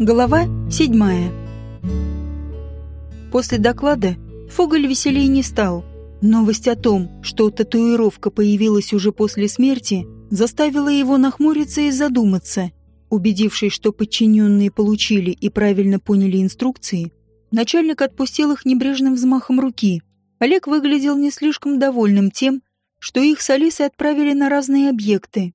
Глава седьмая. После доклада Фоголь веселее не стал. Новость о том, что татуировка появилась уже после смерти, заставила его нахмуриться и задуматься. Убедившись, что подчиненные получили и правильно поняли инструкции, начальник отпустил их небрежным взмахом руки. Олег выглядел не слишком довольным тем, что их с Алисой отправили на разные объекты.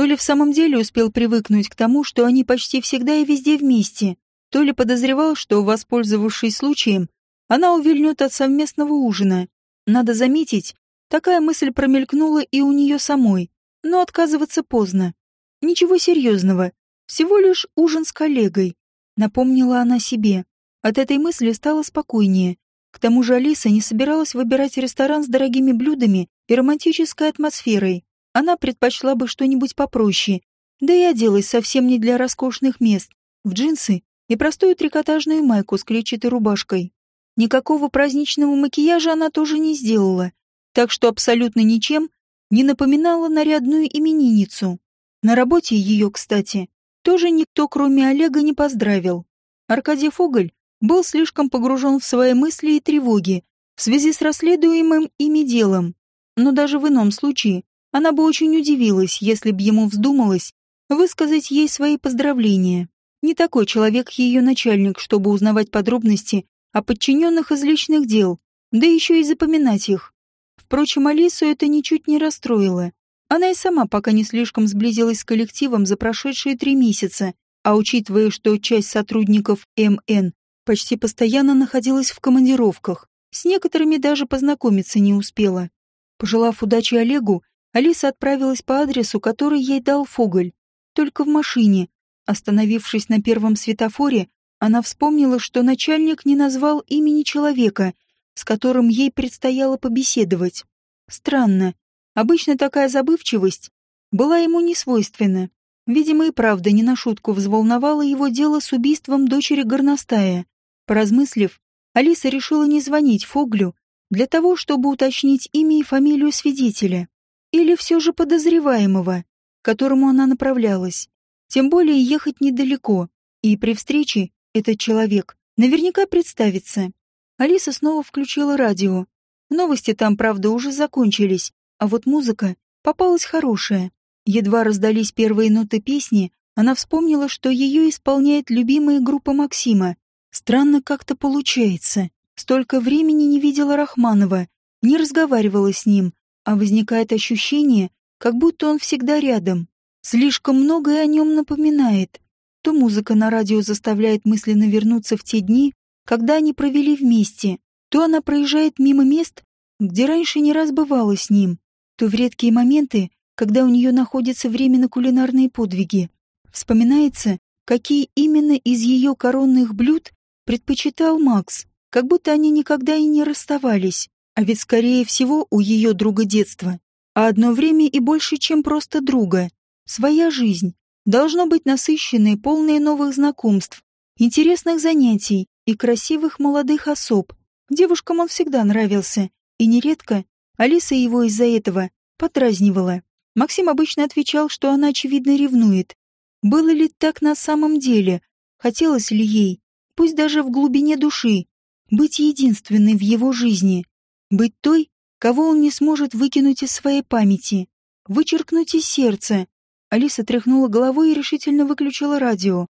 То ли в самом деле успел привыкнуть к тому, что они почти всегда и везде вместе, то ли подозревал, что, воспользовавшись случаем, она увильнет от совместного ужина. Надо заметить, такая мысль промелькнула и у нее самой, но отказываться поздно. Ничего серьезного, всего лишь ужин с коллегой, напомнила она себе. От этой мысли стало спокойнее. К тому же Алиса не собиралась выбирать ресторан с дорогими блюдами и романтической атмосферой она предпочла бы что-нибудь попроще, да и оделась совсем не для роскошных мест, в джинсы и простую трикотажную майку с клетчатой рубашкой. Никакого праздничного макияжа она тоже не сделала, так что абсолютно ничем не напоминала нарядную именинницу. На работе ее, кстати, тоже никто, кроме Олега, не поздравил. Аркадий Фоголь был слишком погружен в свои мысли и тревоги в связи с расследуемым ими делом, но даже в ином случае она бы очень удивилась, если б ему вздумалось высказать ей свои поздравления. Не такой человек ее начальник, чтобы узнавать подробности о подчиненных из личных дел, да еще и запоминать их. Впрочем, Алису это ничуть не расстроило. Она и сама пока не слишком сблизилась с коллективом за прошедшие три месяца, а учитывая, что часть сотрудников МН почти постоянно находилась в командировках, с некоторыми даже познакомиться не успела. Пожелав удачи Олегу, Алиса отправилась по адресу, который ей дал Фоголь. Только в машине. Остановившись на первом светофоре, она вспомнила, что начальник не назвал имени человека, с которым ей предстояло побеседовать. Странно. Обычно такая забывчивость была ему не свойственна. Видимо, и правда не на шутку взволновало его дело с убийством дочери горностая. Поразмыслив, Алиса решила не звонить Фоглю для того, чтобы уточнить имя и фамилию свидетеля. Или все же подозреваемого, к которому она направлялась. Тем более ехать недалеко, и при встрече этот человек наверняка представится. Алиса снова включила радио. Новости там, правда, уже закончились, а вот музыка попалась хорошая. Едва раздались первые ноты песни, она вспомнила, что ее исполняет любимая группа Максима. Странно как-то получается. Столько времени не видела Рахманова, не разговаривала с ним, а возникает ощущение, как будто он всегда рядом. Слишком многое о нем напоминает. То музыка на радио заставляет мысленно вернуться в те дни, когда они провели вместе, то она проезжает мимо мест, где раньше не раз бывала с ним, то в редкие моменты, когда у нее находится время на кулинарные подвиги. Вспоминается, какие именно из ее коронных блюд предпочитал Макс, как будто они никогда и не расставались. А ведь, скорее всего, у ее друга детства, а одно время и больше, чем просто друга. Своя жизнь должно быть насыщенной, полной новых знакомств, интересных занятий и красивых молодых особ. Девушкам он всегда нравился, и нередко Алиса его из-за этого подразнивала. Максим обычно отвечал, что она очевидно ревнует. Было ли так на самом деле? Хотелось ли ей, пусть даже в глубине души, быть единственной в его жизни? Быть той, кого он не сможет выкинуть из своей памяти, вычеркнуть из сердца. Алиса тряхнула головой и решительно выключила радио.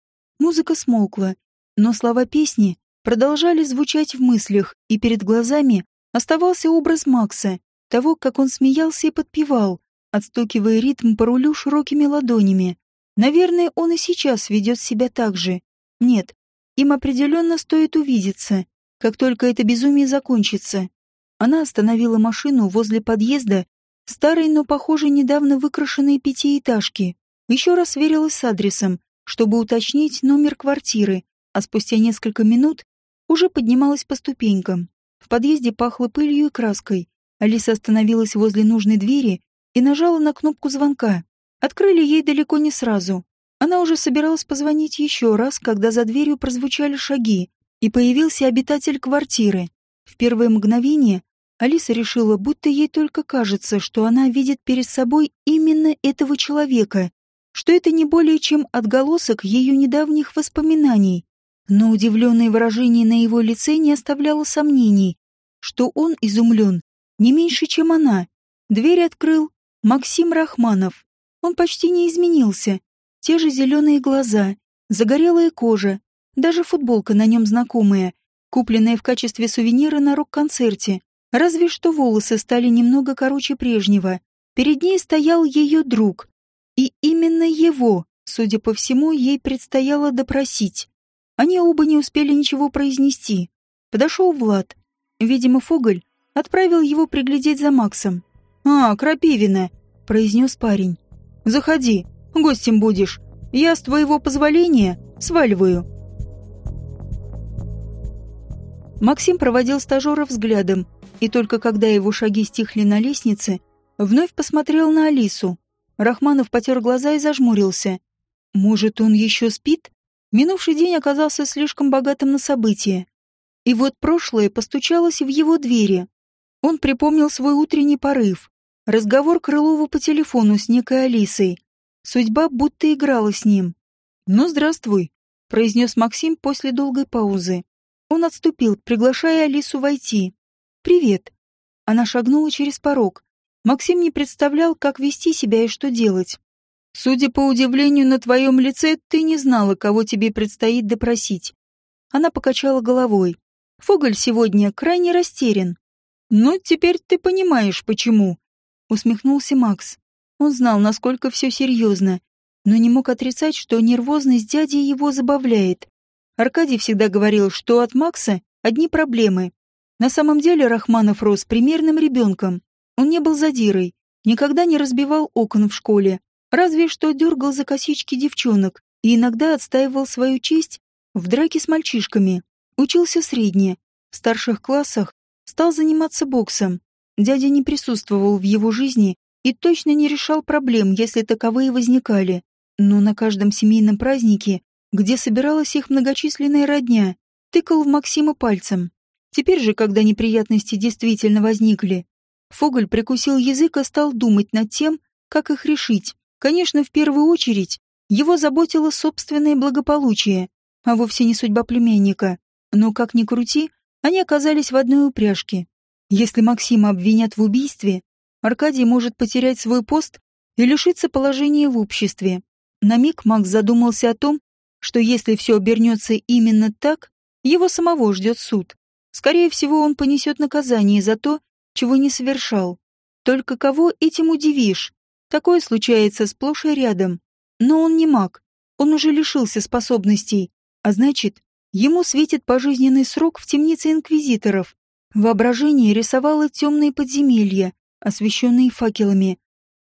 Музыка смолкла, но слова песни продолжали звучать в мыслях, и перед глазами оставался образ Макса, того, как он смеялся и подпевал, отстукивая ритм по рулю широкими ладонями. Наверное, он и сейчас ведет себя так же. Нет, им определенно стоит увидеться, как только это безумие закончится. Она остановила машину возле подъезда старой, но, похоже, недавно выкрашенной пятиэтажки. Еще раз сверилась с адресом, чтобы уточнить номер квартиры, а спустя несколько минут уже поднималась по ступенькам. В подъезде пахло пылью и краской. Алиса остановилась возле нужной двери и нажала на кнопку звонка. Открыли ей далеко не сразу. Она уже собиралась позвонить еще раз, когда за дверью прозвучали шаги, и появился обитатель квартиры. В первое мгновение Алиса решила, будто ей только кажется, что она видит перед собой именно этого человека. что это не более чем отголосок ее недавних воспоминаний, но удивленное выражение на его лице не оставляло сомнений, что он изумлен не меньше, чем она. Дверь открыл Максим Рахманов. Он почти не изменился. Те же зеленые глаза, загорелая кожа, даже футболка на нем знакомая, купленная в качестве сувенира на рок-концерте. Разве что волосы стали немного короче прежнего. Перед ней стоял ее друг. И именно его, судя по всему, ей предстояло допросить. Они оба не успели ничего произнести. Подошел Влад. Видимо, Фоголь отправил его приглядеть за Максом. «А, Крапивина», — произнес парень. «Заходи, гостем будешь. Я, с твоего позволения, сваливаю». Максим проводил стажера взглядом, и только когда его шаги стихли на лестнице, вновь посмотрел на Алису. Рахманов потер глаза и зажмурился. «Может, он еще спит?» Минувший день оказался слишком богатым на события. И вот прошлое постучалось в его двери. Он припомнил свой утренний порыв. Разговор Крылова по телефону с некой Алисой. Судьба будто играла с ним. «Ну, здравствуй», — произнес Максим после долгой паузы. Он отступил, приглашая Алису войти. «Привет». Она шагнула через порог. Максим не представлял, как вести себя и что делать. Судя по удивлению на твоем лице, ты не знала, кого тебе предстоит допросить. Она покачала головой. Фоголь сегодня крайне растерян. Ну, теперь ты понимаешь, почему. Усмехнулся Макс. Он знал, насколько все серьезно, но не мог отрицать, что нервозность дяди его забавляет. Аркадий всегда говорил, что от Макса одни проблемы. На самом деле Рахманов рос примерным ребенком. Он не был задирой, никогда не разбивал окон в школе, Разве что дергал за косички девчонок и иногда отстаивал свою честь в драке с мальчишками. Учился средне. В старших классах стал заниматься боксом. Дядя не присутствовал в его жизни и точно не решал проблем, если таковые возникали. Но на каждом семейном празднике, где собиралась их многочисленная родня, тыкал в Максима пальцем. Теперь же, когда неприятности действительно возникли, Фоголь прикусил язык и стал думать над тем, как их решить. Конечно, в первую очередь его заботило собственное благополучие, а вовсе не судьба племянника. Но, как ни крути, они оказались в одной упряжке. Если Максима обвинят в убийстве, Аркадий может потерять свой пост и лишиться положения в обществе. На миг Макс задумался о том, что если все обернется именно так, его самого ждет суд. Скорее всего, он понесет наказание за то, чего не совершал. Только кого этим удивишь? Такое случается сплошь и рядом. Но он не маг. Он уже лишился способностей. А значит, ему светит пожизненный срок в темнице инквизиторов. Воображение рисовало темные подземелья, освещенные факелами,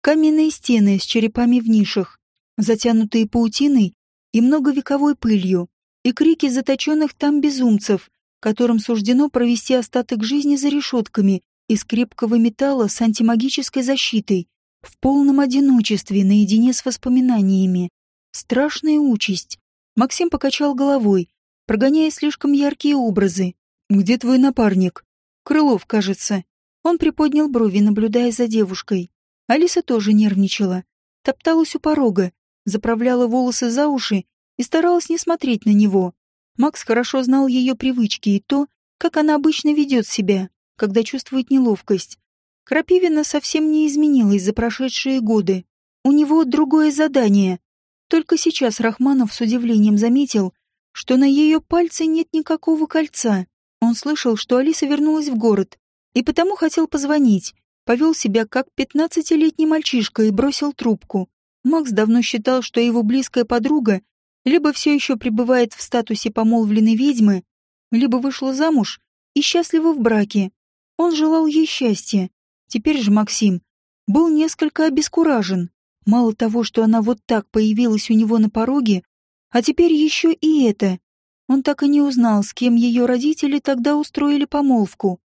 каменные стены с черепами в нишах, затянутые паутиной и многовековой пылью, и крики заточенных там безумцев, которым суждено провести остаток жизни за решетками из крепкого металла с антимагической защитой, в полном одиночестве, наедине с воспоминаниями. Страшная участь. Максим покачал головой, прогоняя слишком яркие образы. «Где твой напарник?» «Крылов, кажется». Он приподнял брови, наблюдая за девушкой. Алиса тоже нервничала. Топталась у порога, заправляла волосы за уши и старалась не смотреть на него. Макс хорошо знал ее привычки и то, как она обычно ведет себя, когда чувствует неловкость. Крапивина совсем не изменилась за прошедшие годы. У него другое задание. Только сейчас Рахманов с удивлением заметил, что на ее пальце нет никакого кольца. Он слышал, что Алиса вернулась в город, и потому хотел позвонить. Повел себя как пятнадцатилетний мальчишка и бросил трубку. Макс давно считал, что его близкая подруга либо все еще пребывает в статусе помолвленной ведьмы, либо вышла замуж и счастлива в браке. Он желал ей счастья, Теперь же Максим был несколько обескуражен. Мало того, что она вот так появилась у него на пороге, а теперь еще и это. Он так и не узнал, с кем ее родители тогда устроили помолвку.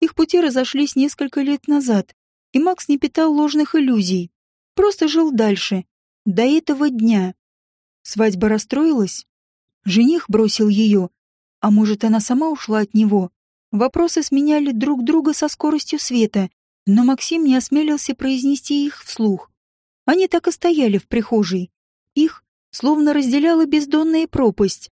Их пути разошлись несколько лет назад, и Макс не питал ложных иллюзий. Просто жил дальше, до этого дня. Свадьба расстроилась? Жених бросил ее, а может, она сама ушла от него? Вопросы сменяли друг друга со скоростью света, но Максим не осмелился произнести их вслух. Они так и стояли в прихожей, Их словно разделяла бездонная пропасть.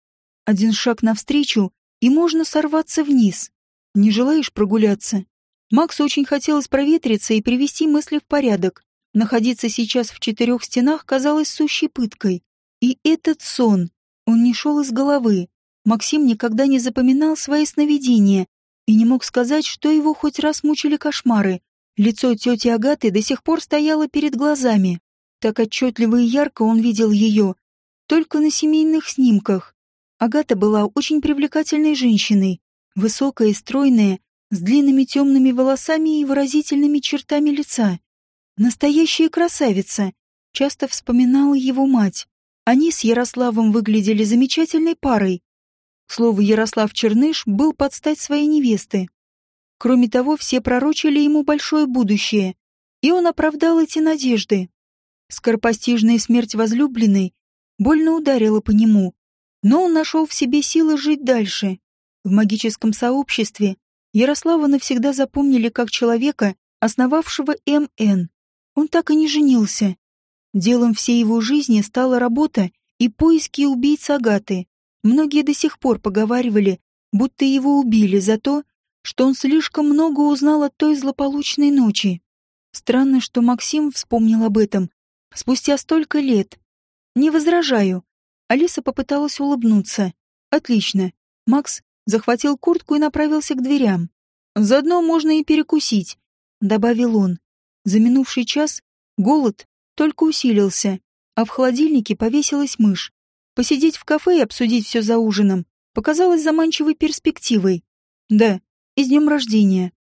Один шаг навстречу, и можно сорваться вниз. Не желаешь прогуляться? Максу очень хотелось проветриться и привести мысли в порядок. Находиться сейчас в четырех стенах казалось сущей пыткой. И этот сон, он не шел из головы. Максим никогда не запоминал свои сновидения и не мог сказать, что его хоть раз мучили кошмары. Лицо тети Агаты до сих пор стояло перед глазами. Так отчетливо и ярко он видел ее, только на семейных снимках. Агата была очень привлекательной женщиной, высокая и стройная, с длинными темными волосами и выразительными чертами лица. Настоящая красавица, часто вспоминала его мать. Они с Ярославом выглядели замечательной парой. К слову, Ярослав Черныш был под стать своей невесты. Кроме того, все пророчили ему большое будущее, и он оправдал эти надежды. Скоропостижная смерть возлюбленной больно ударила по нему, но он нашел в себе силы жить дальше. В магическом сообществе Ярослава навсегда запомнили как человека, основавшего МН. Он так и не женился. Делом всей его жизни стала работа и поиски убийц Агаты. Многие до сих пор поговаривали, будто его убили за то, что он слишком много узнал от той злополучной ночи. Странно, что Максим вспомнил об этом спустя столько лет. Не возражаю. Алиса попыталась улыбнуться. Отлично. Макс захватил куртку и направился к дверям. Заодно можно и перекусить, добавил он. За минувший час голод только усилился, а в холодильнике повесилась мышь. Посидеть в кафе и обсудить все за ужином показалось заманчивой перспективой. Да, и с днем рождения.